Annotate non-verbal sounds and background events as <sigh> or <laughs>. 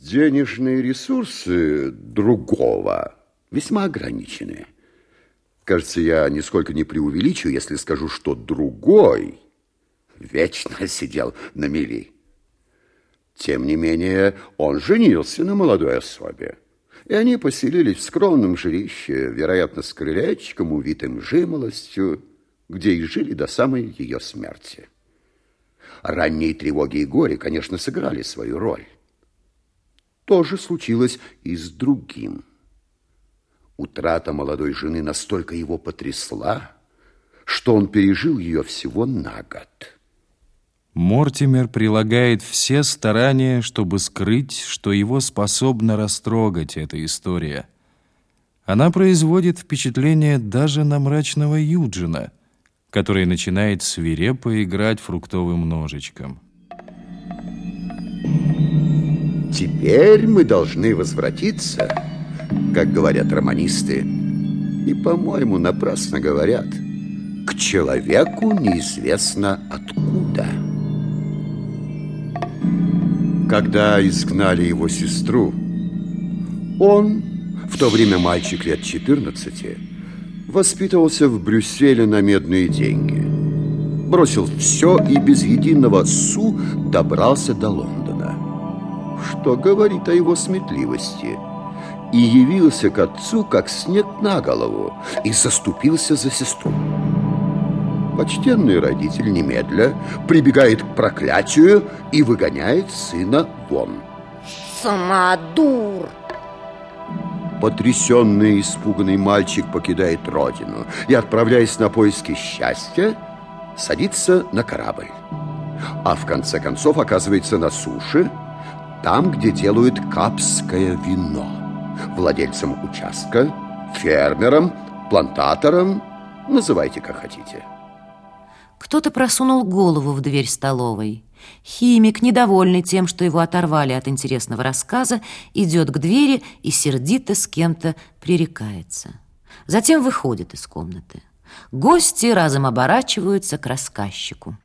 Денежные ресурсы другого весьма ограничены. Кажется, я нисколько не преувеличу, если скажу, что другой вечно <laughs> сидел на мели. Тем не менее, он женился на молодой особе. И они поселились в скромном жилище, вероятно, с крылечком, увитым жимолостью, где и жили до самой ее смерти. Ранние тревоги и горе, конечно, сыграли свою роль. То же случилось и с другим. Утрата молодой жены настолько его потрясла, что он пережил ее всего на год. Мортимер прилагает все старания, чтобы скрыть, что его способна растрогать эта история. Она производит впечатление даже на мрачного Юджина, который начинает свирепо играть фруктовым ножичком. Теперь мы должны возвратиться, как говорят романисты, и, по-моему, напрасно говорят, к человеку неизвестно откуда. Когда изгнали его сестру, он, в то время мальчик лет 14, воспитывался в Брюсселе на медные деньги. Бросил все и без единого су добрался до Лондона. Что говорит о его сметливости? И явился к отцу, как снег на голову, и заступился за сестру. Почтенный родитель немедля прибегает к проклятию и выгоняет сына вон. Самодур! Потрясенный и испуганный мальчик покидает родину и, отправляясь на поиски счастья, садится на корабль. А в конце концов оказывается на суше, там, где делают капское вино. Владельцем участка, фермером, плантатором, называйте как хотите. Кто-то просунул голову в дверь столовой. Химик, недовольный тем, что его оторвали от интересного рассказа, идет к двери и сердито с кем-то пререкается. Затем выходит из комнаты. Гости разом оборачиваются к рассказчику.